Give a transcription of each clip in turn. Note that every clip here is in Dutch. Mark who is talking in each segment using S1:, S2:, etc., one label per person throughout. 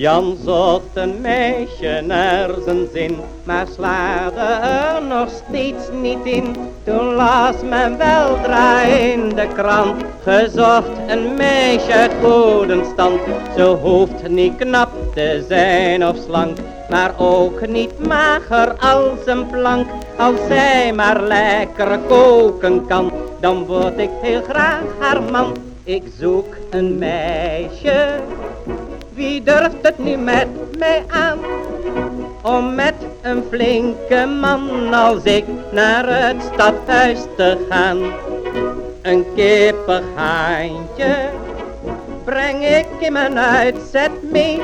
S1: Jan zocht een meisje naar zijn zin, maar slaagde er nog steeds niet in. Toen las men weldra in de krant, gezocht een meisje uit goede stand. Ze hoeft niet knap te zijn of slank, maar ook niet mager als een plank. Als zij maar lekker koken kan, dan word ik heel graag haar man. Ik zoek een meisje wie durft het nu met mij aan? Om met een flinke man als ik naar het stadhuis te gaan. Een kippig haantje breng ik in mijn uitzet mee.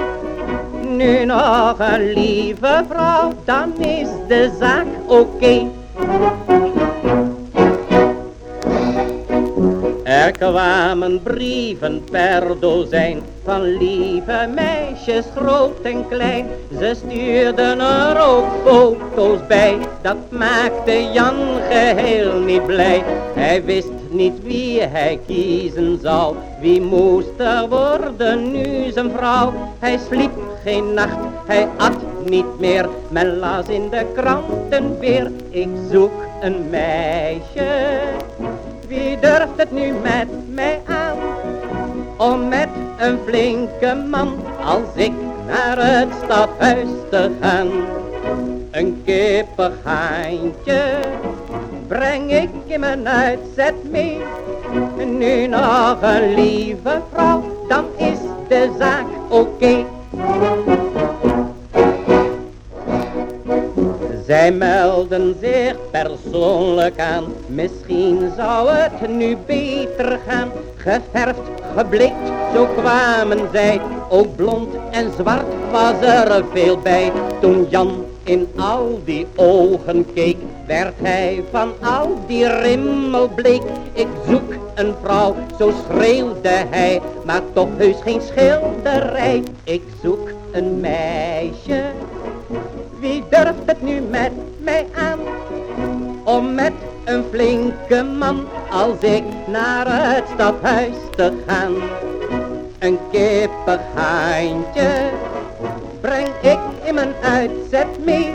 S1: Nu nog een lieve vrouw, dan is de zaak oké. Er kwamen brieven per dozijn van lieve meisjes groot en klein. Ze stuurden er ook foto's bij, dat maakte Jan geheel niet blij. Hij wist niet wie hij kiezen zou, wie moest er worden nu zijn vrouw. Hij sliep geen nacht, hij at niet meer, men las in de kranten weer. Ik zoek een meisje wie durft het nu met mij aan? Om met een flinke man als ik naar het stadhuis te gaan. Een kippig haantje breng ik in mijn uitzet mee. Nu nog een lieve vrouw, dan is de zaak oké. Zij persoonlijk aan, misschien zou het nu beter gaan. Geverfd, geblikt, zo kwamen zij, ook blond en zwart was er veel bij. Toen Jan in al die ogen keek, werd hij van al die rimmel bleek. Ik zoek een vrouw, zo schreeuwde hij, maar toch heus geen schilderij. Ik zoek een meisje wie durft het nu met mij aan? Om met een flinke man als ik naar het stadhuis te gaan. Een kippig haantje breng ik in mijn uitzet mee.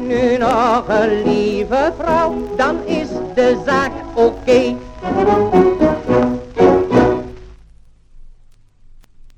S1: Nu nog een lieve vrouw, dan is de zaak oké.